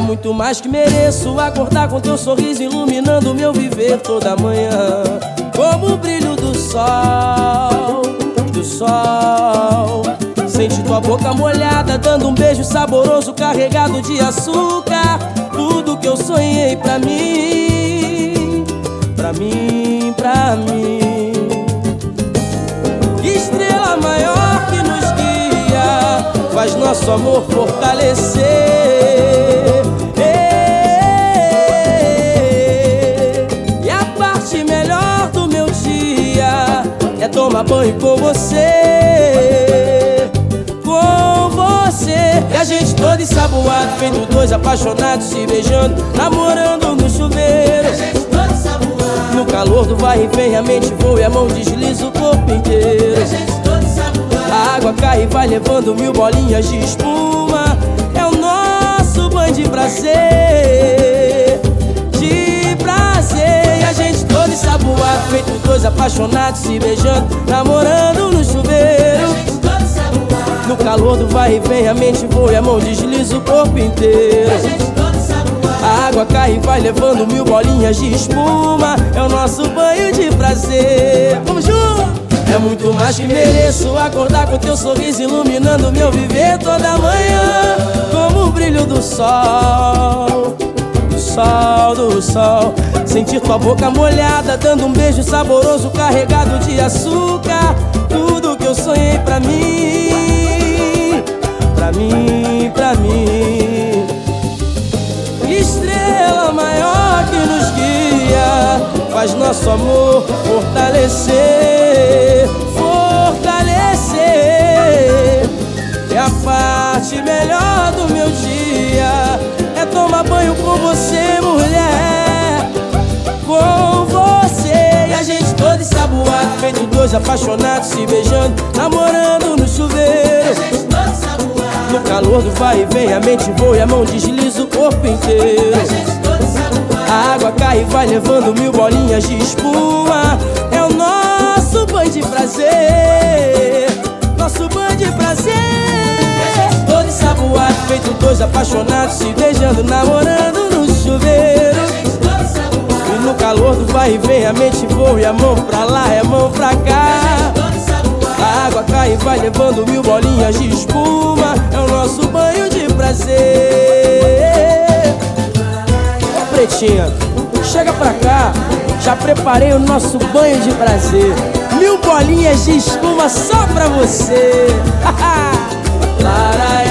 muito mais que mereço acordar com teu sorriso iluminando meu viver toda manhã. Como o brilho do sol, do sol. Sente tua boca molhada, dando um beijo saboroso carregado de açúcar. Tudo que eu sonhei pra mim, pra mim, pra mim. Estrela maior que nos guia, faz nosso amor fortalecer. Tomar banho com você. Com você. E a gente todo ensaboado Feito dois apaixonados se beijando Namorando no chuveiro. No calor do vai e vem A mente voa e a mão desliza o corpo inteiro. A água cai e vai levando mil bolinhas de espuma. É o nosso banho de prazer apaixonados se beijando, namorando no chuveiro. No calor do vai e vem, a mente voa e a mão desliza o corpo inteiro. A água cai e vai levando mil bolinhas de espuma. É o nosso banho de prazer. Vamos junto! É muito mais que mereço acordar com teu sorriso iluminando meu viver toda manhã, como o brilho do sol do sol. Sentir tua boca molhada Dando um beijo saboroso carregado de açúcar. Tudo que eu sonhei pra mim Pra mim, pra mim. Estrela maior que nos guia Faz nosso amor fortalecer Feito dois apaixonados se beijando Namorando no chuveiro. No calor do vai e vem A mente voa e a mão desliza o corpo inteiro. A água cai e vai levando mil bolinhas de espuma. É o nosso banho de prazer Nosso banho de prazer. Todo ensaboado Feito dois apaixonados se beijando Namorando no chuveiro no calor do vai e vem, a mente voa e a mão pra lá é mão pra cá. A água cai e vai levando mil bolinhas de espuma. É o nosso banho de prazer. Ô pretinha, chega pra cá. Já preparei o nosso banho de prazer. Mil bolinhas de espuma só pra você. Lara